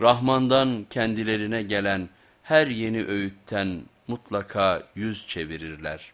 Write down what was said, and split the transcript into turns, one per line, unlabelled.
Rahman'dan kendilerine gelen her yeni öğütten mutlaka yüz çevirirler.